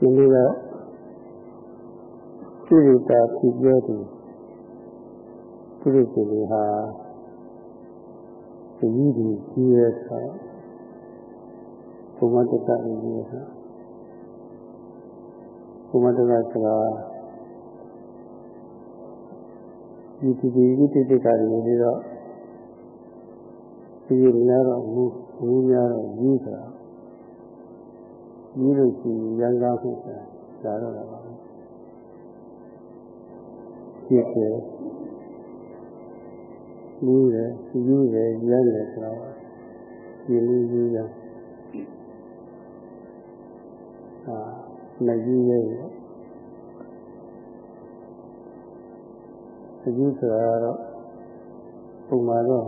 ဒီနေ့ကကိရိတာဖြစ်ပြောသူကိရိတေတွေဟာဒီကြီးဒီကြီးရဲ့ဆိုဘုမတ္တကကြီးရဲ့ဆိုဘုမတ္တကဆိုတာဒီဒီဒီဒီတိကရီတွေတော့ဒီများတော့ဘူးဘူးများတော့ကြီးဆိုတာ ကြီးလို့ရှိရင်ရန်ကားဖို့ဆိုတာဒါတော့ပါဖြစ်တယ်လူးတယ်ယူတယ်ရမ်းတယ်ဆိုတော့ဒီလူယူရအာမကြီးရဲ့အကြီးဆိုတာတော့ပုံမှန်တော့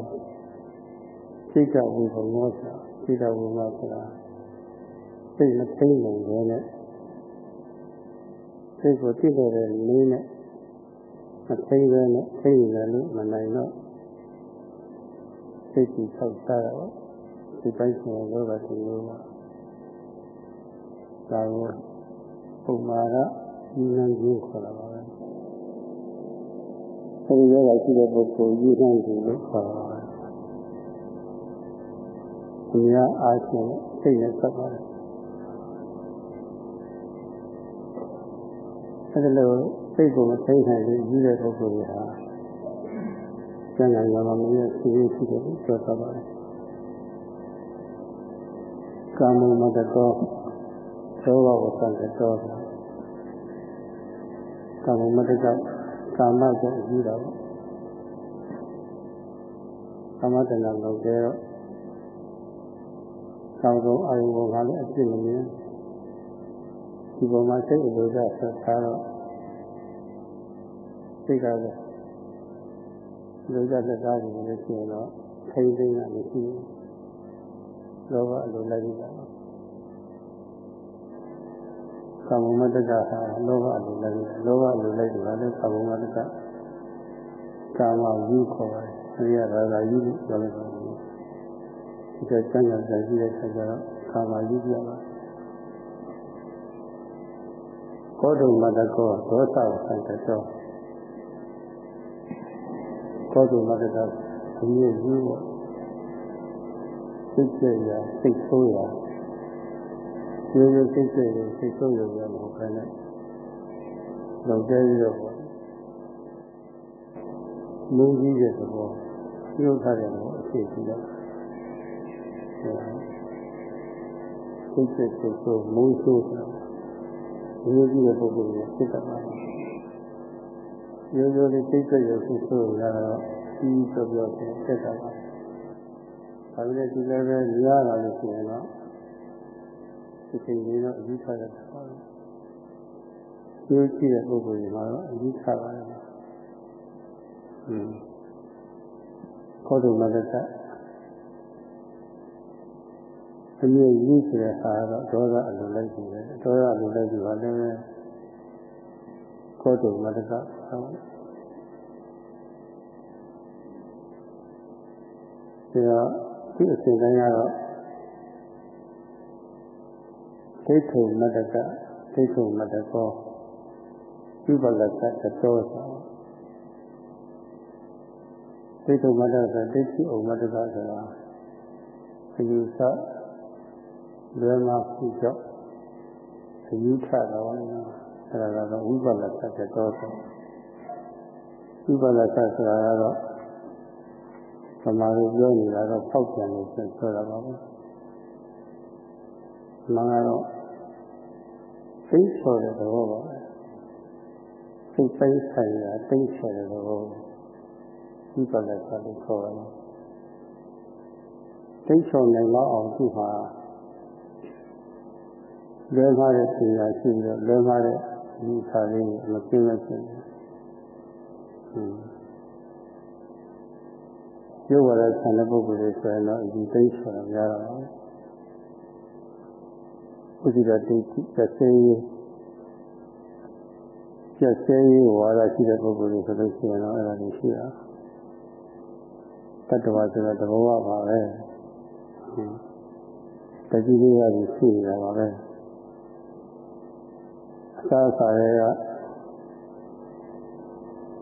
စိတ်ကဝိဘမောဆိုတာစိတ်ကဝိမောဆိုတာ စိတ်မသိနိုင်တယ်နဲ့စိတ်ကိုသိတဲ့နည်းနဲ့မသိပဲနဲ့သိနေတယ်လို့မနိုင်တော့စိတ်ကြီးဆောက်စားတော့ဒီပိုင်းဆိုင်လောကဒီလိုပါဒါကိုပုံမာကဒီလမ်းကြီးခေါ်တာပါပဲအဲဒီယောဂရှိတဲ့ပုဂ္ဂိုလ်ယူနိုင်တယ်လို့ခေါ်တာပါဒီများအားဖြင့်စိတ်နဲ့ဆက်ပါတယ် အဲဒီလိုစိတ်ကိုမသိနိုင်ဘူးကြီးတဲ့ပုဂ္ဂိုလ်တွေဟာကျန်တဲ့ရောမင်းရဲ့ရှိရှိတယ်ပြောတာပါတယ်ကာမမတ္တောသောဘဝသံတတောကာမမတ္တကကာမကြောင့်ကြီးတာပေါ့ကာမတဏ္ဍာလောက်ကျတော့သောက်ဆုံးအာယုဘောကလည်းအပြစ်မမြင် ဒီပေါ်မှာစိတ်အလိုကဆက်ထားတော့စိတ်ကလည်းလူကြလက်သားကြီးလည်းရှိတော့ထိမ့်သိမ်းတာမရှိဘူးလောဘအလိုလိုက်ကြတာကာမမတ္တကဟာလောဘအလိုလိုက်ကြလောဘအလိုလိုက်ကြတာလည်းကာမမတ္တကကာမယူခေါ်ပါတယ်အရိယရာဂယူလို့ပြောလိုက်ပါဘူးဒီကကျမ်းဂန်ကြည့်တဲ့အခါကျတော့ကာမယူပြပါ ကောတုမတ္တကောဒေါသဆံတတော်ကောတုမတ္တကအမြင့်ကြီးပေါ့စိတ်ကြရစိတ်ဆိုးရရိုးရိုးစိတ်ကြရစိတ်ဆိုးရရမဟုတ်ဘဲနဲ့လောက်ကျပြီးတော့ပေါ့မုန်းကြီးတဲ့သဘောပြုထားတယ်လို့အဖြစ်ရှိတော့စိတ်ကြစိတ်ဆိုးမုန်းဆိုးဆိုတာ ရိုးကြီးတဲ့ပုဂ္ဂိုလ်ကိုစိတ်တတ်ပါတယ်ရိုးရိုးလေးစိတ်ကြရစိတ်ဆိုးရတော့ကြီးပြောပြောဖြစ်တက်တာပါဒါပေမဲ့ဒီလည်းပဲရလာလို့ရှိရင်တော့ဒီချိန်လေးတော့အကြီးထားတဲ့ပါပဲကျိုးကြည့်တဲ့ပုဂ္ဂိုလ်တွေမှာတော့အကြီးထားပါတယ်ဟွန်းခေါ်တုမတ္တ အမြင့်ကြီးဆိုတဲ့ဟာတော့ဒေါသအလိုလိုက်ကြည့်တယ်ဒေါသအလိုလိုက်ကြည့်ပါလည်းခေါ်တုမတ္တဟုတ်ဒီတော့ဒီအစဉ်တိုင်းကတော့ဒိဋ္ဌုမတ္တကဒိဋ္ဌုမတ္တကောဥပလကတတောဆိုဒိဋ္ဌုမတ္တကဒိဋ္ဌိဥမတ္တကဆိုတာအယူဆ လွယ်မှာခုကြောင့်အယူထတာပါလေအဲဒါကတော့ဝိပလကတတောဆိုဥပလကဆိုတာကတော့သမာဓိပြောနေတာတော့ဖောက်ပြန်လို့ပြောတာပါပဲ။မှန်ကတော့သိချော်တဲ့သဘောပါပဲ။စိတ်ပိုင်းဆိုင်ရာသိချော်တဲ့သဘောဒီပါလက်ပါလို့ခေါ်ရတယ်။သိချော်နိုင်တော့အောင်သူ့ဟာ လွဲမှားတဲ့ပညာရှိပြီးတော့လွဲမှားတဲ့ဒီခါလေးမကျင်းမကျင်း။ဟွန်းရုပ်ဝါဒဆန်တဲ့ပုဂ္ဂိုလ်တွေဆိုရင်တော့ဒီသိဆိုတာများတာပါဥဒိတာတိသက်စေးသက်စေးဝါဒရှိတဲ့ပုဂ္ဂိုလ်တွေဆိုလို့ရှိရင်တော့အဲ့ဒါတွေရှိတာတတ္တဝါဆိုတဲ့သဘောပါပဲတတိယရည်ရှိနေတာပါပဲအ စားအစာတွေက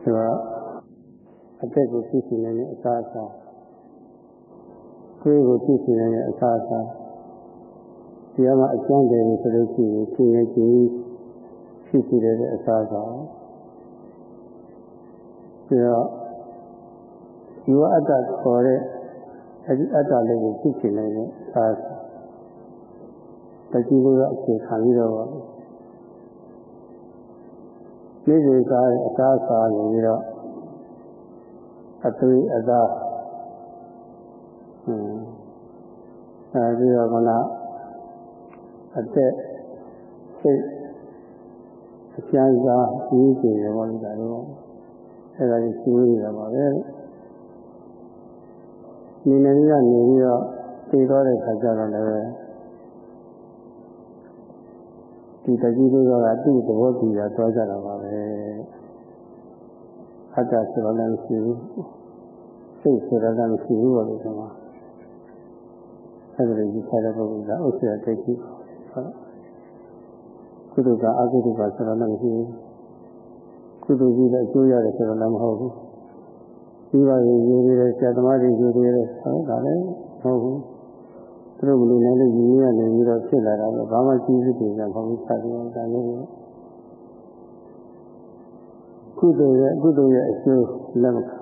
ဒီကအတက်ကိုသိရှိနေတဲ့အစားအစာကိုယ်ကိုသိရှိနေတဲ့အစားအစာဒီမှာအကျဉ်းတယ်ဆိုလို့ရှိရင်ရှင်းရကြည့်ရှိရှိတဲ့အစားအစာပြီးတော့ဒီဝအတ္တခေါ်တဲ့အဲဒီအတ္တလေးကိုသိရှိနေတဲ့အစားအစာတတိယကအခြေခံပြီးတော့ ဒီဒီကားအစားအစာနေပြီးတော့အသွေးအသားအဲဒီတော့ကလားအသက်စိတ်အကျဉ်းစားကြီးကြီးရပါလိမ့်တယ်တော့အဲဒါကြီးရှိနေရပါပဲနေနေရနေပြီးတော့သိတော့တဲ့ခါကျတော့လည်း ဒီတကြီးလေးကသူ့သဘောတူရသွားကြတာပါပဲအတ္တဆိုတော့လည်းမရှိဘူးစိတ်ဆိုတော့လည်းမရှိဘူးလို့ဆိုမှာအဲ့ဒါကြီးဆက်တဲ့ပုဂ္ဂိုလ်ကဥစ္စာတိတ်ကြီးကုသိုလ်ကအကုသိုလ်ကဆိုတော့လည်းမရှိဘူးကုသိုလ်ကြီးလည်းအကျိုးရတယ်ဆိုတော့လည်းမဟုတ်ဘူးဒီပါရေးရေးရဲဆရာသမားတွေရေးရဲဟုတ်တာလည်းမဟုတ်ဘူး သူတို့မလို့လည်းရည်ရည်နေပြီးတော့ဖြစ်လာတာပဲဘာမှကြီးစုတယ်ကမဟုတ်ဘူးဆက်ပြီးတော့ဒါလေးကုသိုလ်ရဲ့ကုသိုလ်ရဲ့အကျိုးလက်မခံ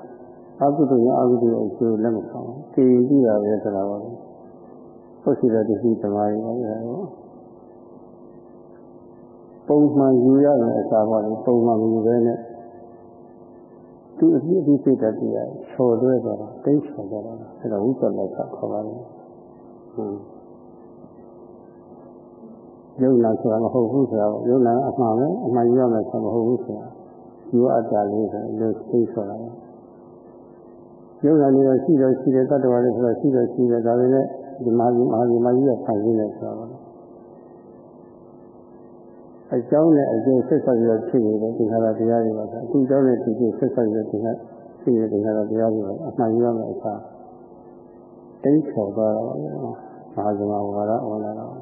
အကုသိုလ်ရဲ့အကုသိုလ်ရဲ့အကျိုးလက်မခံသိကြည့်တာပဲဆိုတာပါပဲဟုတ်စီတဲ့ဒီသမားတွေပါပဲပုံမှန်ယူရတဲ့အစာပါလေပုံမှန်ယူပဲနဲ့သူအပြည့်အပြည့်စိတ်တည်းရချော်လွဲသွားတာတိတ်ချော်သွားတာအဲ့ဒါဝိပဿနာခေါ်ပါလေ ယုံနာဆိုတာမဟုတ်ဘူးဆိုတာယုံနာအမှန်ပဲအမှန်ယူရမယ်ဆိုတာမဟုတ်ဘူးဆိုတာယူအပ်တာလေးဆိုလို့သိဆိုတာယုံနာနေတော့ရှိတော့ရှိတယ်တတ္တဝါလေးဆိုတော့ရှိတော့ရှိတယ်ဒါပေမဲ့ဒီမှာဒီမှာဒီမှာကြီးရဖန်ဆင်းနေဆိုတာပါအကြောင်းနဲ့အကျိုးဆက်ဆက်ပြီးဖြစ်နေတဲ့သင်္ခါရတရားတွေပါဆိုအခုအကြောင်းနဲ့ဒီကျိုးဆက်ဆက်ပြီးသင်္ခါဖြစ်နေတဲ့သင်္ခါရတရားတွေပါအမှန်ယူရမယ်အခါ တိတ်ခေါ်သွားတာပါမဟာဇမဝါဒဝါလာတော့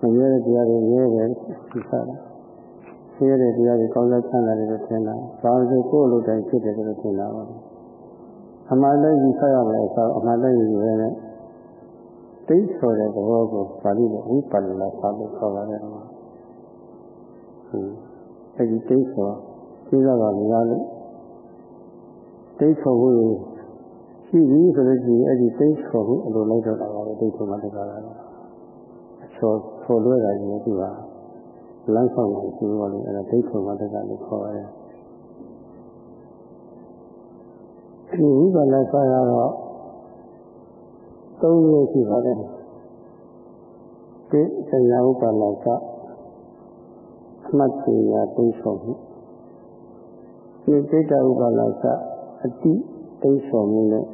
မရတဲ့တရားတွေရဲတယ်ဒီစားတာဆင်းရဲတဲ့တရားတွေကောင်းစားချမ်းသာတယ်လို့ထင်တာဘာလို့ကိုယ်လိုတိုင်းဖြစ်တယ်လို့ထင်တာပါအမှန်တည်းယူဆရမယ်ဆိုအမှန်တည်းယူရဲနဲ့တိတ်ဆိုတဲ့သဘောကိုပါဠိလိုဝိပဿနာစာလို့ခေါ်ပါတယ်ဟုတ်အဲဒီတိတ်ဆိုသိရပါမလားလို့တိတ်ဆိုဖို့ ရှိပြီဆိုလို့ရှိရင်အဲ့ဒီတိတ်ခေါ်မှုအလိုလိုက်တော့တာပါပဲတိတ်ခေါ်မှတကားလာတာအချောခေါ်လွှဲတာကြီးသူကလမ်းဆောင်နေရှိပါလို့အဲ့ဒါတိတ်ခေါ်မှတကားလို့ခေါ်ရတယ်ဒီဝိပါဒဆရာတော့သုံးမျိုးရှိပါတယ်ဒီဆရာဥပါဒကအမှတ်ပညာတိတ်ခေါ်မှုဒီစိတ်တဥပါဒကအတိတိတ်ခေါ်မှုနဲ့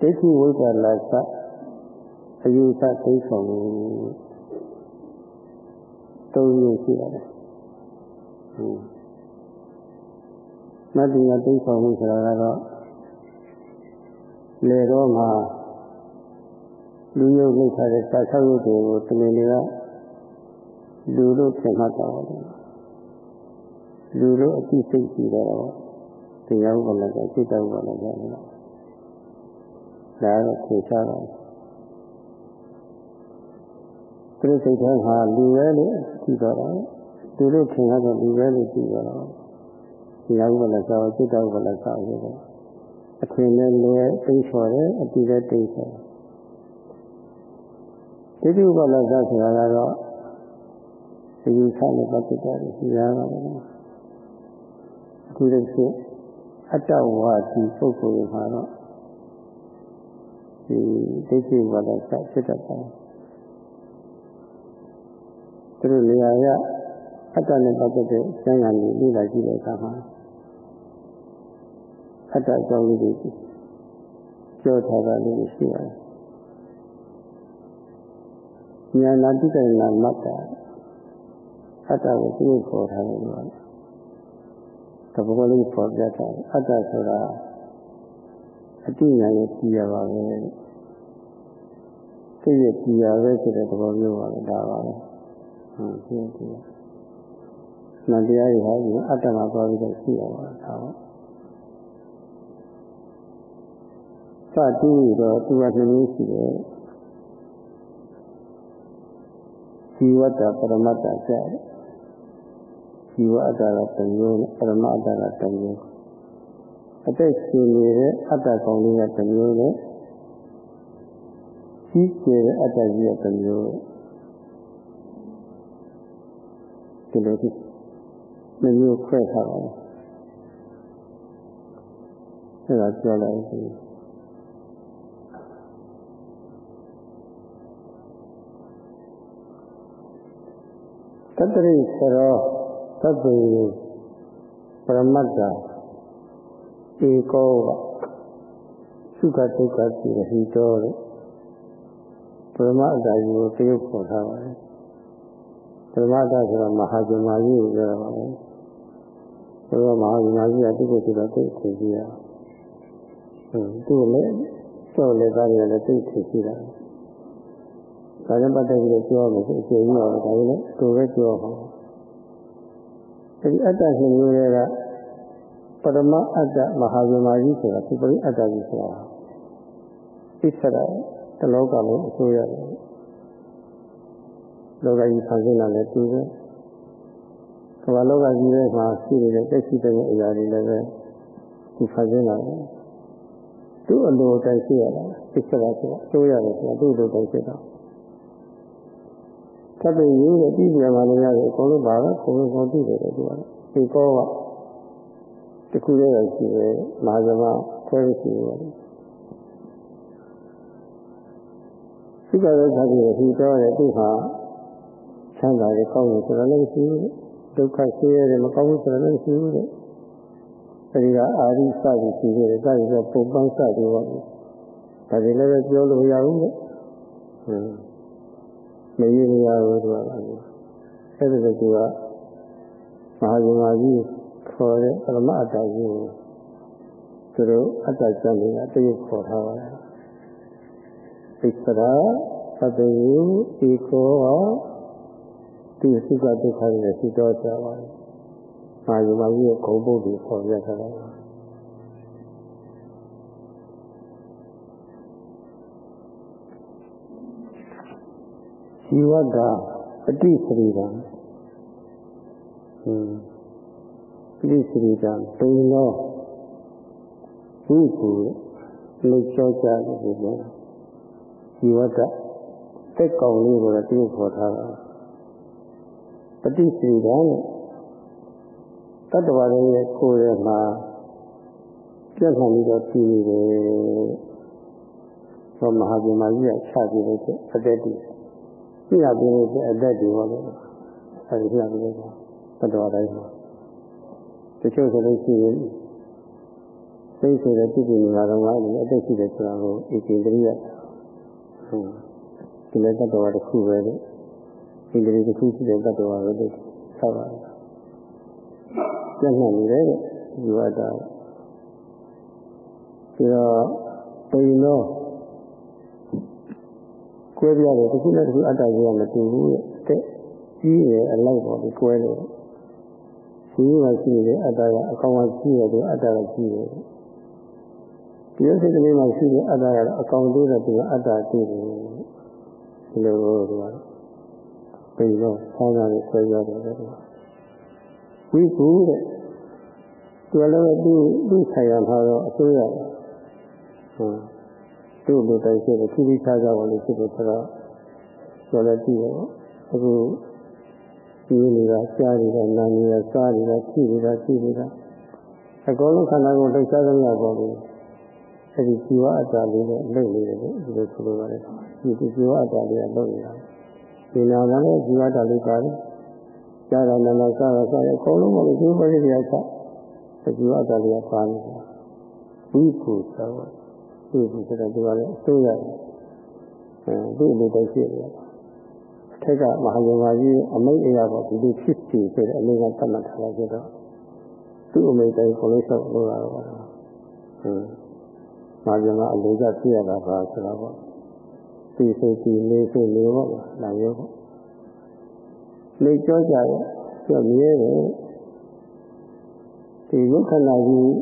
ဒိဋ္ဌိဝိပ္ပလာသအယူဆသိဆောင်မှုသုံးမျိုးရှိရတယ်။မတ္တိယသိဆောင်မှုဆိုတာကတော့လေတော့မှာလူရုပ်လုပ်ထားတဲ့စာချုပ်ရုပ်တွေကိုတမင်တွေကလူလို့ထင်မှတ်တာပါ။လူလို့အသိစိတ်ရှိတော့တရားဥပဒေကစိတ်တော်ဥပဒေကလည်း ဒါတော့ဖြေချတော့သူစိတ်ထဲမှာလူပဲလို့ကြည့်တော့တယ်သူတို့ထင်ရတော့လူပဲလို့ကြည့်တော့ဒီဟာဥပလက်စာစိတ်တော်ဥပလက်စာဆိုတော့အထင်နဲ့လဲသိချော်တယ်အတိလည်းသိချော်တယ်ဒီဥပလက်စာဆိုတာကတော့ဒီဆန်းနဲ့ပတ်သက်တယ်ရှိရပါမယ်အခုလိုဖြစ်အတ္တဝါဒီပုဂ္ဂိုလ်မှာတော့ ဒီဒိဋ္ဌိဘာသာစဖြစ်တတ်တယ်သူတို့နေရာရအတ္တနဲ့ပတ်သက်တဲ့ဆန်းရံကိုလေ့လာကြည့်တဲ့အခါမှာအတ္တအကြောင်းလေးတွေပြောထားတာလေးရှိပါတယ်ဉာဏတိကရဏမတ္တအတ္တကိုသူ့ခေါ်ထားတယ်လို့တဘောလေးပေါ်ပြတာအတ္တဆိုတာ အတိညာရဲ့ကြည်ရပါပဲစိတ်ရဲ့ကြည်ရပဲဆိုတဲ့သဘောမျိုးပါပဲဒါပါပဲဟုတ်ကဲ့ဒီနန္တရားတွေဟာဒီအတ္တမှာသွားပြီးတော့ရှိရပါတာပေါ့စတူးတော့သူကနှမျိုးရှိတယ်ဇီဝတ္တပရမတ္တကြတယ်ဇီဝအတ္တကတစ်မျိုးနဲ့ပရမအတ္တကတစ်မျိုး အသက်ရှင်နေတဲ့အတ္တကောင်လေးကတစ်မျိုးနဲ့ကြီးကျယ်တဲ့အတ္တကြီးကတစ်မျိုးဒီလိုဒီနှမျိုးခွဲထားပါတယ်အဲဒါပြောလိုက်ပြီတတရိစရောသတ္တေပရမတ္တ ဧကောကသုခဒုက္ခတိဟိတောတဲ့ပရမတ္တကြီးကိုတရုပ်ခေါ်ထားပါတယ်ပရမတ္တဆိုတာမဟာဇမကြီးကိုပြောတာပါပဲဘုရားမဟာဇမကြီးကတိကိုဆိုတော့သိသိကြည့်ရအောင်သူ့လည်းတော့လည်းသားရလည်းသိသိကြည့်တာဒါနဲ့ပတ်သက်ပြီးတော့ပြောမယ်ဆိုအကျေကြီးတော့ဒါလည်းကိုယ်ပဲပြောပါအဲဒီအတ္တရှင်မျိုးတွေက ပရမအတ္တမဟာဇမကြီးဆိုတာသူပရိအတ္တကြီးဆိုတာသိစရာတလောကလုံးအစိုးရတယ်လောကကြီးဖန်ဆင်းလာတဲ့သူပဲကမ္ဘာလောကကြီးထဲမှာရှိနေတဲ့တက်ရှိတဲ့အရာတွေလည်းပဲသူဖန်ဆင်းလာတယ်သူ့အလိုတိုင်းရှိရတာသိစရာဆိုတာအစိုးရတယ်ဆိုတာသူ့လိုတိုင်းရှိတာသတ္တယူတဲ့ပြည်ပြန်မှလည်းရတယ်အကုန်လုံးပါတော့ကိုယ်ကိုယ်သိတယ်သူကဒီကောက တခုတည်းရရှိတယ်မဟာဇမခွဲရှိတယ်သိကြတဲ့ခါကျတော့ဒီတော့တဲ့သူဟာချမ်းသာရဲ့ကောင်းတယ်ဆိုတော့လည်းရှိဘူးဒုက္ခဆင်းရဲတယ်မကောင်းဘူးဆိုတော့လည်းရှိဘူးတဲ့အဲဒီကအာရိစသည်ရှိတယ်ဒါကြီးကပုံပန်းစတယ်ပေါ့ဒါတွေလည်းပြောလို့ရဘူးတဲ့ဟင်းမရင်းရဘူးသူကအဲ့ဒါကမဟာဇမကြီး ခေါ်တဲ့ပရမအတ္တကြီးကိုသူတို့အတ္တကျမ်းတွေကတရုပ်ခေါ်ထားပါတယ်သိစရာသတ္တယဧကောဒီသုခဒုက္ခတွေရှိတော့ကြပါတယ်။မာယမကြီးရဲ့ဂုံပုဒ်ကိုခေါ်ရထားတာ။ဇီဝကအတိစရိတာဟင်း ပရိစရိတာဘုံသောဝိကူလှုပ်ရှားကြတယ်ဒီလိုဇီဝတတက်ကောင်လေးကိုတည်းခေါ်ထားတာပฏิစီကနဲ့တတ္တဝါတွေရဲ့ကိုယ်ရဲ့မှာပြတ်ခံပြီးတော့ပြီးနေတယ်သောမဟာဗြဟ္မာကြီးကချပြီးလို့အသက်တည်ပြရပြီးလို့အသက်တည်ပါလို့အဲဒီပြပြီးလို့တတ္တဝါတိုင်းမှာ တချို့ဆိုလို့ရှိရင်စိတ်ဆိုတဲ့တိတိနေတာတော့ကအသက်ရှိတယ်ဆိုတာကိုဧကိန္ဒြိယဟုတ်ဒီလည်းတတ္တဝါတစ်ခုပဲလေဣန္ဒြေတစ်ခုရှိတဲ့တတ္တဝါပဲလို့ဆောက်ပါတယ်။ကျက်နှံ့နေတယ်တဲ့ဒီဝတ္တဒီတော့ပိန်တော့ကွဲပြားတယ်တစ်ခုနဲ့တစ်ခုအတ္တကြီးကမတူဘူးတဲ့တဲ့ကြီးရအလိုက်ပေါ်ပြီးကွဲတ ယ်ရှိမှရှိနေတဲ့အတ္တကအကောင်ကရှိရတယ်အတ္တကရှိတယ်ဒီလိုစိတ်ကလေးမှရှိတဲ့အတ္တကတော့အကောင်သေးတဲ့သူကအတ္တသိတယ်ဒီလိုလိုသူကပြင်တော့ဆောင်းသားတွေဆွဲရတယ်လေဝိကူတဲ့သူလည်းသူသူဆိုင်ရမှာတော့အစိုးရဟုတ်သူ့လိုတိုင်းရှိတယ်ခိခိခြားခြားဝင်လို့ဖြစ်တယ်ဆိုတော့ဆိုလည်းကြည့်ရောအခု ဒီနေတာကြားနေတာနားနေတာစားနေတာကြည့်နေတာကြည့်နေတာအကုန်လုံးခန္ဓာကိုယ်လှုပ်ရှားသမျှပေါ်လို့အဲဒီဇီဝအတ္တလေးနဲ့လှုပ်နေတယ်လို့ဒီလိုဆိုလိုပါတယ်ဒီဇီဝအတ္တလေးကလှုပ်နေတာဒီနာမလည်းဇီဝတလေးပါတယ်။ကြာတာနာမစားတာစားရအကုန်လုံးမလို့ဒီပရိသေယချက်ဇီဝတလေးကပါနေတာ။ဒီကုသောဒီကုဆိုတဲ့ဒီကလည်းအစိုးရတယ်။အဲဒီလိုတည်းရှိတယ်။အ ထက်ကမဟာယမကြီးအမိတ်အရာပေါ့ဒီလိုဖြစ်စီဆိုတဲ့အလေးကသတ်မှတ်ထားလိုက်ကြတော့သူ့အမိတ်တိုင်းကိုလေးဆောက်လို့ရတော့ပါ။ဟင်းမာဇမအလေးကပြရတာပါဆိုတော့ဒီစိတ်ဒီလေးစိတ်လေးပေါ့လားလာရောပေါ့နေကြောကြရဲ့ပြောမြဲတယ်ဒီရုပ်ခန္ဓာကြီး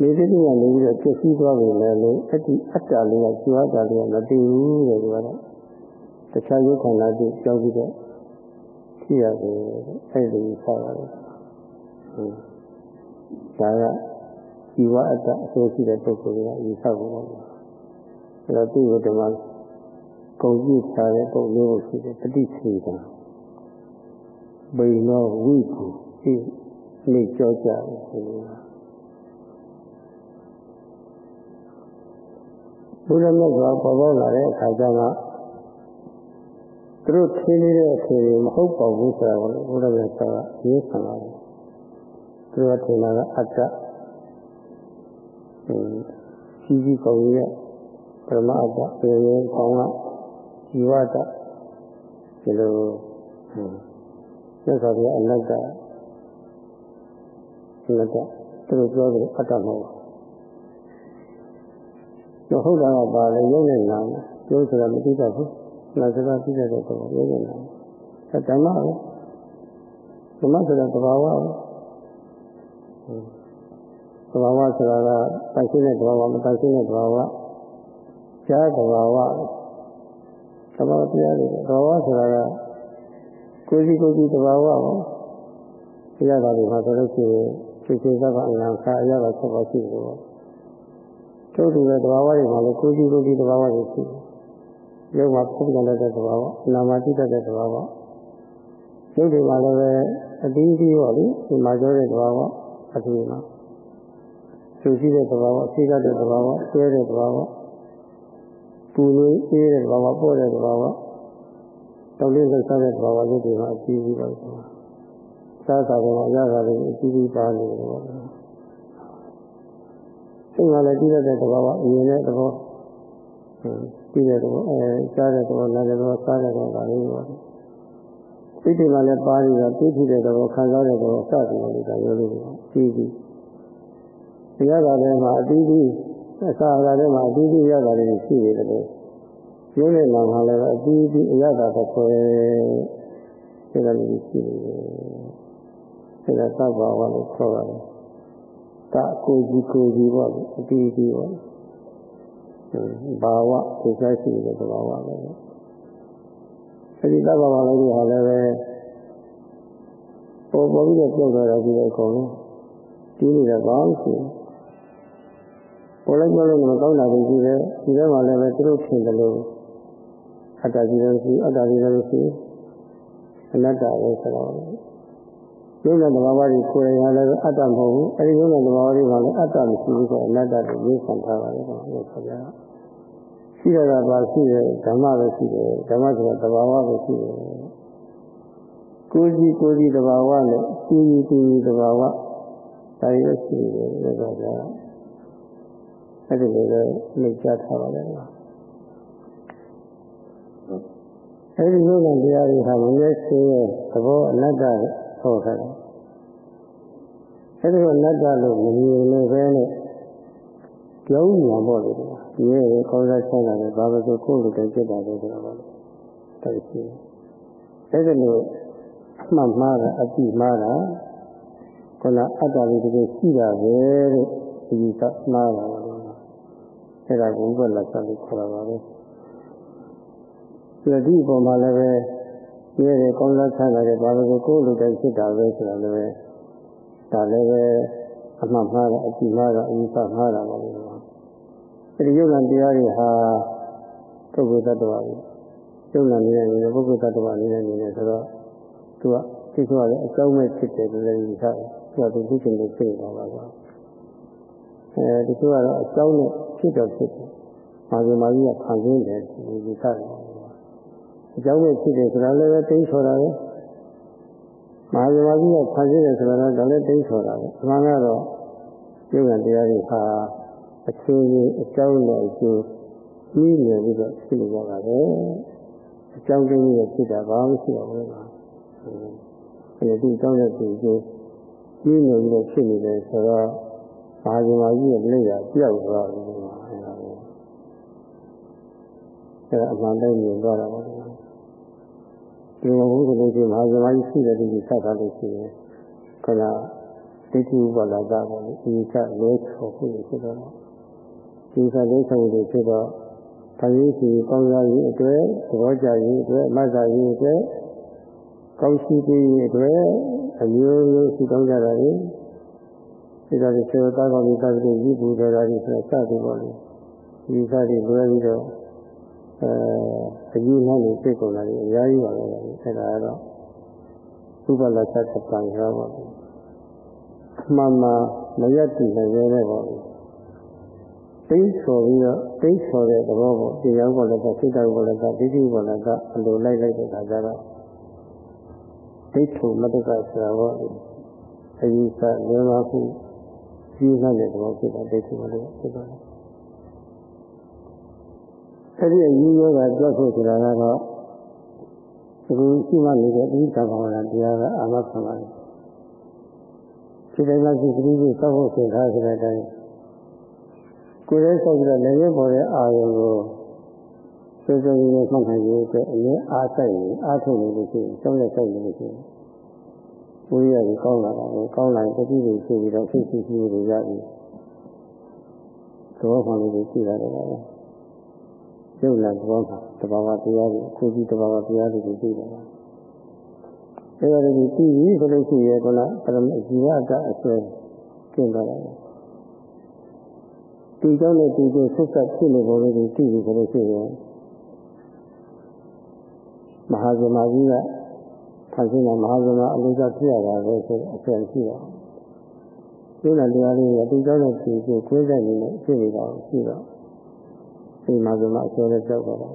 နေတဲ့နေရာနေပြီးတော့ဖြစ်ပြီးသွားပြီလေလို့အဲ့ဒီအတ္တလေးကကျွမ်းတာလေးကမတည်ဘူးတဲ့ဒီကတော့ တခြားရုပ်ခန္ဓာကြီးကြောက်ပြီးတော့ဖြစ်ရတယ်အဲ့ဒီဆောက်ရတယ်ဟုတ်ဒါကဒီဝအတ္တအဆိုးရှိတဲ့ပုဂ္ဂိုလ်ကယူဆောက်ဖို့လို့အဲ့တော့သူ့ကိုဓမ္မကုန်ကြည့်ထားတဲ့ပုံလေးကိုရှိတယ်ပฏิစေတံဘိနောဝိပုဒီနေကြောကြတယ်ဆိုလို့ဘုရားမြတ်စွာပေါ်ပေါက်လာတဲ့အခါကျမှ သူတို့ထင်းနေတဲ့အခြေအနေမဟုတ်ပါဘူးဆိုတာကိုဘုရားမြတ်စွာကရေးဆံလာတယ်သူတို့ထင်တာကအတ္တကြီးကြီးကောင်းရဲ့ပရမအတ္တပြေရင်ကောင်းကဇီဝတ္တဒီလိုမြတ်စွာဘုရားအနတ္တအနတ္တသူတို့ပြောတယ်အတ္တမဟုတ်မဟုတ်တာကပါလေရုပ်နဲ့နာမ်ပြောဆိုတာမသိတတ်ဘူး။ နာစကားသိတတ်တဲ့ကောရုပ်နဲ့နာမ်။အဲဓမ္မပဲ။ဓမ္မဆိုတာသဘာဝပဲ။သဘာဝဆိုတာကတိုင်ရှင်းတဲ့သဘာဝမတိုင်ရှင်းတဲ့သဘာဝကြားသဘာဝသဘာဝတရားတွေသဘာဝဆိုတာကကိုယ်စီကိုယ်စီသဘာဝပေါ့။တရားတော်တွေမှာဆိုလို့ရှိရင်ခြေခြေသဘာဝအနံခါအရာကဆက်ပါရှိတယ်ပေါ့။ကျုပ်တို့ရဲ့သဘာဝတွေမှာလည်းကိုယ်ကြည့်ကိုယ်ကြည့်သဘာဝတွေရှိတယ်။ ရုပ်မှာပုံကြတဲ့သဘာဝ၊နာမတိတတ်တဲ့သဘာဝ။ရုပ်တွေမှာလည်းပဲအတိအကျပေါ့လေဒီမှာပြောတဲ့သဘာဝအထူးမှာဆူရှိတဲ့သဘာဝ၊အစိကတဲ့သဘာဝ၊ကျဲတဲ့သဘာဝ၊ပူလို့အေးတဲ့သဘာဝ၊ပေါ့တဲ့သဘာဝ၊တောက်လေးလှဆတဲ့သဘာဝရုပ်တွေမှာအကြည့်ပြီးပါတော့။စားစားပေါ်မှာအရသာတွေအကြည့်ပြီးပါနေတယ်ပေါ့။စိတ်ကလည်းပြီးတဲ့သဘောကအမြင်တဲ့သဘော ပြီးတဲ့သဘောအဲစားတဲ့သဘောနားတဲ့သဘောစားတဲ့သဘောကလေးပေါ့စိတ်တွေကလည်းပါးပြီးတော့ပြီးဖြစ်တဲ့သဘောခံစားတဲ့သဘောစသည်လို့ဒါပြောလို့ပြီးပြီးတရားတော်ထဲမှာအတီးပြီးအစာအစာထဲမှာအတီးပြီးရတာတွေရှိနေတယ်လို့ရုပ်နဲ့နာမှာလည်းအတီးပြီးအရတာတစ်ခွဲဒီလိုမျိုးရှိနေတယ်ဒါကသဘာဝလို့ခေါ်ပါတယ်ကကိုကြီးကိုကြီးပေါ့အတီးကြီးပေါ့ ဘာဝသိစားရှိတဲ့သဘာဝပဲအဲဒီသဘာဝလေးတွေဟာလည်းပဲပေါ်ပေါ်ပြီးတော့ပြောက်သွားတာဒီအကုန်လုံးဒီနေတာကောင်းရှိပေါ်လိုက်ပြောလို့မကောင်းတာတွေရှိတယ်ဒီထဲမှာလည်းပဲသူတို့ထင်တယ်လို့အတ္တကြီးလည်းရှိအတ္တကြီးလည်းရှိအနတ္တပဲဆိုတော့ ယုံတဲ့သဘာဝတွေကိုယ်တိုင်လည်းအတ္တမဟုတ်ဘူးအဲဒီယုံတဲ့သဘာဝတွေကလည်းအတ္တမရှိဘူးဆိုအနတ္တကိုရေးဆံထားပါတယ်ကွာဆိုကြတာရှိရတာပါရှိတယ်ဓမ္မပဲရှိတယ်ဓမ္မဆိုတာသဘာဝပဲရှိတယ်ကိုယ်ကြီးကိုယ်ကြီးသဘာဝနဲ့ကိုယ်ကြီးကိုယ်ကြီးသဘာဝဒါရီလည်းရှိတယ်လို့ပြောကြတာအဲ့ဒီလိုပဲနှိမ့်ချထားပါတယ်ကွာအဲ့ဒီယုံတဲ့တရားတွေဟာမမြဲရှိရဲ့သဘောအနတ္တ ဟောခဲ့တယ်အဲဒီတော့လက်တလို့မမြင်လို့ပဲနဲ့ကြောင်းညာပေါ့လေဒီရဲကောင်းစားချမ်းသာတယ်ဘာပဲဆိုကိုယ်လိုတည်းဖြစ်တာလေဆိုတော့ပေါ့တော်ရှိအဲဒီလိုအမှန်မှားတာအတိမှားတာခုနအတ္တလေးတကယ်ရှိတာပဲတဲ့ဒီကမှားတာအဲဒါကိုဘုရားလက်ဆက်လို့ခေါ်တာပါပဲဒီဒီပုံမှာလည်းပဲ ရဲရဲကောင်းစားချမ်းသာတယ်ဘာပဲဆိုကိုယ်လိုတည်းဖြစ်တာပဲဆိုတာလည်းဒါလည်းပဲအမှတ်မှားတာအကြည့်မှားတာအယူဆမှားတာပါလို့အဲဒီယုံနာတရားတွေဟာပုဂ္ဂိုလ်တ attva ပဲယုံနာနေတဲ့နေပုဂ္ဂိုလ်တ attva နေတဲ့နေနေဆိုတော့သူကသိဆိုရတဲ့အကြောင်းမဲ့ဖြစ်တယ်လို့လည်းယူဆတယ်သူကသူသိချင်လို့ဖြစ်နေတာပါကွာအဲဒီသူကတော့အကြောင်းနဲ့ဖြစ်တော့ဖြစ်တယ်မာဇီမာကြီးကခံရင်းတယ်ဒီယူဆတယ် အကြောင်းနဲ့ဖြစ်တယ်ဆိုတာလည်းသိဆိုတာပဲမဟာဇဝတိကဖန်ဆင်းတယ်ဆိုတာတော့ဒါလည်းတိတ်ဆိုတာပဲအမှန်ကတော့ယုံကတရားတွေဟာအချင်းချင်းအကြောင်းနဲ့အကျိုးပြီးနေပြီးတော့ဖြစ်နေကြတာပဲအကြောင်းတည်းကြီးဖြစ်တာဘာမှမရှိတော့ဘူးကွာအဲဒီအကြောင်းနဲ့ဒီအကျိုးပြီးနေပြီးတော့ဖြစ်နေတယ်ဆိုတော့မဟာဇဝတိရဲ့လက်ရပြောက်သွားတယ်ကွာအဲဒါအဲဒါအမှန်တိုင်းမြင်သွားတာပါ ဒီလိုဘူးဆိုလို့ရှိရင်မဟာဇမကြီးရှိတဲ့ဒီစတာလို့ရှိရင်ခဏဒိဋ္ဌိဥပါဒကပေါ့လေဒီကလဲချော်ဖို့ဖြစ်တော့ဒီကလဲချော်ဖို့ဖြစ်တော့ခရီးစီကောင်းစားရေးအတွက်သဘောကျရေးအတွက်မတ်စာရေးအတွက်ကောင်းရှိပေးရေးအတွက်အမျိုးမျိုးရှိတောင်းကြတာလေဒီကနေ့စေတာကောင်းပြီးသတိကြီးပူတယ်တာဒီဆိုစသည်ပေါ့လေဒီစသည်လွယ်ပြီးတော့ အဲအကြီးနှောင်းနေစိတ်ကုန်လာတယ်အများကြီးပါပဲအဲဒါကတော့ဥပလသတ္တပံရောပါမှန်မှမရတည်နိုင်ရဲပေါ့တိတ်ဆိုပြီးတော့တိတ်ဆိုတဲ့သဘောပေါ့တရားပေါ်လည်းကစိတ်တော်ပေါ်လည်းကဒိဋ္ဌိပေါ်လည်းကအလိုလိုက်လိုက်တဲ့အခါကျတော့ဒိဋ္ဌုမတ္တကဆိုတာပေါ့အယူဆမြန်မာခုကြီးနေတဲ့သဘောဖြစ်တာဒိဋ္ဌိမတ္တကဖြစ်တော့ အဲ့ဒီအယူရောကတွက်ဖို့ဆိုတာကတော့ဒီရှိမှနေတဲ့ဒီသဘောကတရားကအာမခံပါတယ်ဒီတိုင်းမှရှိပြီးပြီးသောက်ဖို့စဉ်းစားကြတဲ့အတိုင်းကိုယ်ရဲ့ဆောက်ပြီးတော့လည်းရပေါ်တဲ့အာရုံကိုစေစေကြီးနဲ့မှတ်နိုင်ရေးအတွက်အရင်အားဆိုင်နေအားထုတ်နေလို့ရှိရင်ကျောင်းနဲ့ဆိုင်နေလို့ရှိရင်ဝိရိယကြီးကောင်းလာတာပဲကောင်းလာရင်တတိတွေရှိပြီးတော့စိတ်ရှိရှိတွေရပြီသောမှလေးတွေရှိလာတယ်ပါပဲ ရုပ်လာသောမှာတဘာဝတရားတွေအခုကြီးတဘာဝတရားတွေသိတယ်ပါအဲဒါတွေကြည့်ပြီးဆိုလို့ရှိရင်ကလည်းပရမဇီဝကအစွဲကျင့်သွားတယ်ဒီကြောင့်လည်းဒီကိုဆက်ဆက်ဖြစ်နေပေါ်လို့ဒီကြည့်ပြီးဆိုလို့ရှိရင်မဟာဇမကြီးကဖန်ဆင်းတဲ့မဟာဇမအလေးစားဖြစ်ရတာပဲဆိုအစွဲရှိတော့ဒီလိုတရားလေးကဒီကြောင့်လည်းဒီကိုခွဲဆိုင်နေနေဖြစ်နေတာရှိတော့ ဒီမဟာဇမအစွဲလည်းကြောက်တော့တာ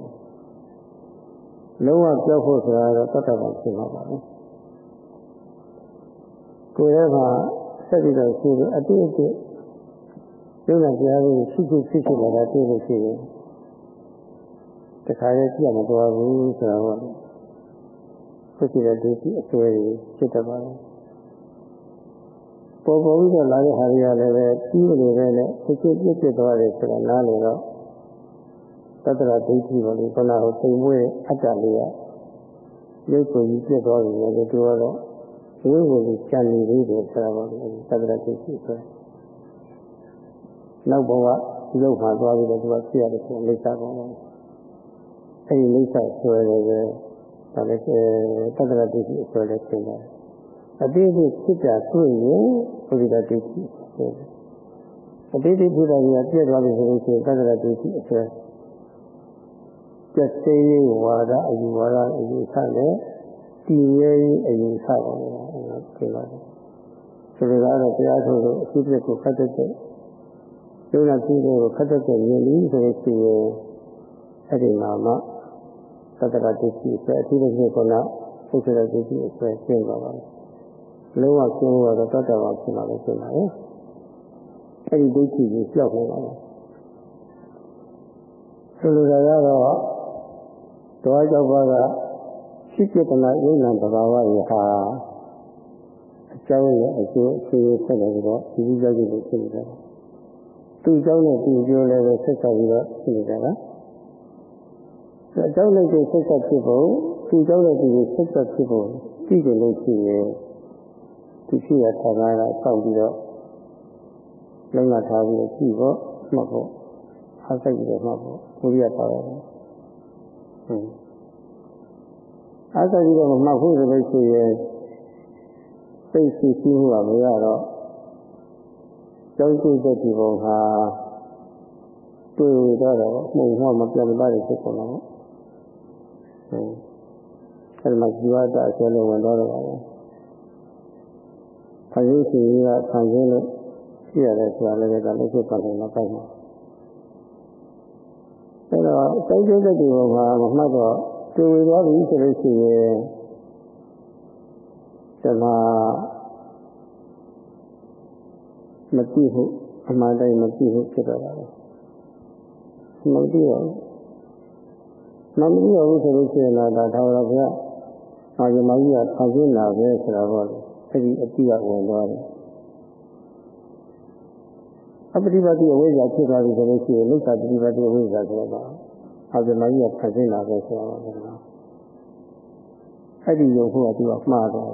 လုံးဝကြောက်ဖို့ဆိုတာတော့တတ်တတ်ပါဖြစ်မှာပါပဲကိုယ်ရဲ့မှာဆက်ပြီးတော့ရှိတယ်အတိအကျရုပ်နဲ့တရားကိုရှိရှိရှိရှိလာတာတွေ့လို့ရှိရင်တခါလေကြည့်ရမတော်ဘူးဆိုတော့ဖြစ်စီတဲ့ဒုတိအစွဲကြီးဖြစ်တတ်ပါတယ်ပေါ်ပေါ်ပြီးတော့လာတဲ့ဟာတွေကလည်းပဲပြီးနေတယ်နဲ့ဖြစ်ဖြစ်ပြစ်ပြစ်သွားတယ်ဆိုတာနားလေတော့ တတ္တရာဒိဋ္ဌိပေါ်လေခဏဟိုသိမ်မွေးအတ္တလေးကရုပ်ကိုကြီးပြစ်သွားပြီလေသူကတော့ဝိဝိကိုကြံနေသေးတယ်ဆိုတာပါလေသတ္တရသိရှိဆိုနောက်ဘဝဒီလောက်မှသွားပြီးတော့သူကပြရတယ်ဆိုလိစ္ဆာကောင်းတယ်အဲဒီလိစ္ဆာဆွဲတယ်ပဲဒါလည်းသတ္တရသိရှိဆွဲတယ်ရှင်းတယ်အတိအကျဖြစ်တာတွေ့ရင်ဘုရားသိရှိအတိအကျဖြစ်တာကပြည့်သွားပြီဆိုလို့ရှိရင်သတ္တရသိရှိအဆွဲ ကျက်သေးဝါဒအယူဝါဒအယူဆနဲ့တည်ရဲအယူဆပါတော့ဖြစ်ပါတယ်ဆိုလိုတာကတော့တရားထုတ်လို့အဖြစ်အပျက်ကိုဖတ်တတ်တဲ့ယုံနာကြည့်လို့ဖတ်တတ်တဲ့ဉာဏ်ကြီးဆိုလို့ရှိရင်အဲ့ဒီမှာမှသတ္တရတိရှိဆိုအထူးသဖြင့်ကစိတ်ဆရာတိရှိအဆွဲရှင်းသွားပါမယ်လုံးဝကျင်းလို့တော့တတ်တော်ပါဖြစ်လာလို့ဖြစ်လာတယ်အဲ့ဒီဒိဋ္ဌိကြီးကြောက်နေပါလားဆိုလိုတာကတော့ တောကြောက်ပါကရှိပြတနာယုံနာတဘာဝရဟာအကြောင်းနဲ့အကျိုးအခြေဆက်တယ်ဆိုတော့ဒီကြီးကြောက်ကြည့်လို့ဖြစ်နေတယ်သူ့အကြောင်းနဲ့သူ့အကျိုးလည်းပဲဆက်ဆက်ပြီးတော့ဖြစ်နေတာကအကြောင်းနဲ့ကိုဆက်ဆက်ဖြစ်ဖို့သူ့အကြောင်းနဲ့သူကိုဆက်ဆက်ဖြစ်ဖို့သိတယ်လို့ရှိရင်ဒီရှိရထာနာကစောင့်ပြီးတော့လုံးဝထားပြီးကြည့်ဖို့မှတ်ဖို့အားစိတ်ပြီးတော့မှတ်ဖို့ဘုရားပါရတယ်ဟွန်း အားစိတ်ပြီးတော့မှတ်ဖို့ဆိုလို့ရှိရင်စိတ်ရှိရှိမှုကမရတော့ကျောင်းကျတဲ့ဒီပုံဟာတွေ့တော့တော့မှုဟောမပြတ်မသားတွေဖြစ်ကုန်တော့အဲဒီမှာဇီဝတအကျဉ်းလုံးဝင်တော့တော့ပါပဲခရီးစီကခံရလို့ရှိရတယ်ဆိုတာလည်းဒါလည်းဖြစ်ပါလိမ့်မယ်ပေါ့မှာ အဲတော့ကျောင်းကျတဲ့ဒီပုံဟာမမှတ်တော့တွေ့ဝေသွားပြီဆိုလို့ရှိရင်ဒါမှမကြည့်ဘူးအမှန်တိုင်းမကြည့်ဘူးဖြစ်တော့တာပဲမကြည့်ရဘူးမကြည့်ရဘူးဆိုလို့ရှိရင်တော့ဒါသာဝရဘုရားအာဇမကြီးကဖန်ဆင်းလာပဲဆိုတာပေါ့လေအဲ့ဒီအတိအဝင်သွားတယ် အပတိပါတိအဝိဇ္ဇာဖြစ်သွားပြီဆိုလို့ရှိရင်လုက္ခပတိပါတိအဝိဇ္ဇာဆိုတော့အာဇမကြီးကဖန်ဆင်းလာပဲဆိုတာပါပဲအဲ့ဒီယုံဖို့ကသူကမှားတယ်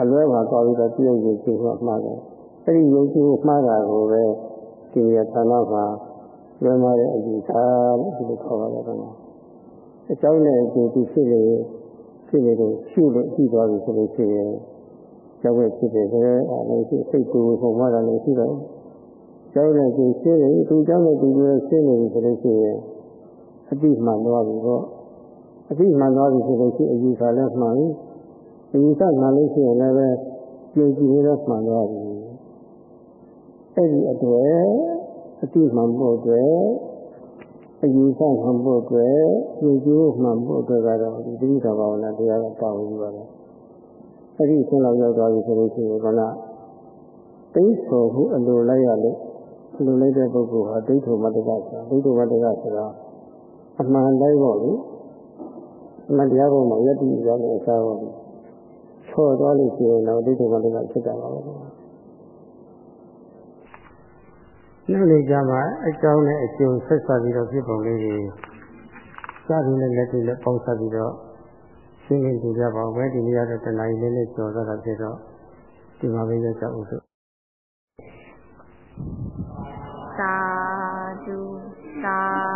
အလွဲမှာသွားပြီးတော့ပြုတ်ရင်ကျိုးကမှားတယ်အဲ့ဒီယုံကြည်မှားတာကိုပဲဒီရဌာနမှာလွယ်မာတဲ့အယူဆလို့ဒီလိုခေါ်ရတယ်ကောအကြောင်းနဲ့အကျိုးဖြစ်နေဖြစ်နေလို့ရှုလို့ပြီးသွားပြီဆိုလို့ရှိရင်ရောက်ွက်ဖြစ်တယ်ဆိုတော့အဲလိုရှိစိတ်ကိုပုံမှန်တာလည်းရှိတော့ ကျောင်းနဲ့ကျရှင်းနေသူကျောင်းနဲ့သူကျရှင်းနေပြီဆိုလို့ရှိရင်အတိမှန်သွားပြီပေါ့အတိမှန်သွားပြီဆိုလို့ရှိရင်အယူဆလည်းမှန်ပြီအယူဆမှန်လို့ရှိရင်လည်းပဲကြည်ကြည်လေးမှန်သွားပြီအဲ့ဒီအတွက်အတိမှန်ဖို့အတွက်အယူဆမှန်ဖို့အတွက်ကြည်ကြည်မှန်ဖို့အတွက်ကတော့ဒီတိဋ္ဌဘာဝနာတရားကပါဝင်ပါတယ်အဲ့ဒီအဆင့်လောက်ရောက်သွားပြီဆိုလို့ရှိရင်ကတိတ်ဆော်မှုအလိုလိုက်ရလို့အ လိုလိုက်တဲ့ပုဂ္ဂိုလ်ဟာဒိဋ္ဌိမတ္တကဆိုတာဒိဋ္ဌိမတ္တကဆိုတာအမှန်တိုင်းပေါ့လေအမှန်တရားပေါ်မှာယတ္တိရောက်တဲ့အစားပေါ့လေချော်သွားလို့ရှိရင်တော့ဒိဋ္ဌိမတ္တကဖြစ်တာပါပဲနောက်နေကြမှာအကြောင်းနဲ့အကျိုးဆက်ဆက်ပြီးတော့ဖြစ်ပုံလေးတွေစာရင်းနဲ့လက်တွေ့နဲ့ပေါင်းစပ်ပြီးတော့ရှင်းလင်းပြကြပါဦးမယ်ဒီနေ့ရတဲ့တဏှာကြီးလေးလေးကျော်သွားတာဖြစ်တော့ဒီမှာပဲရောက်ကြအောင်စို့ Stop.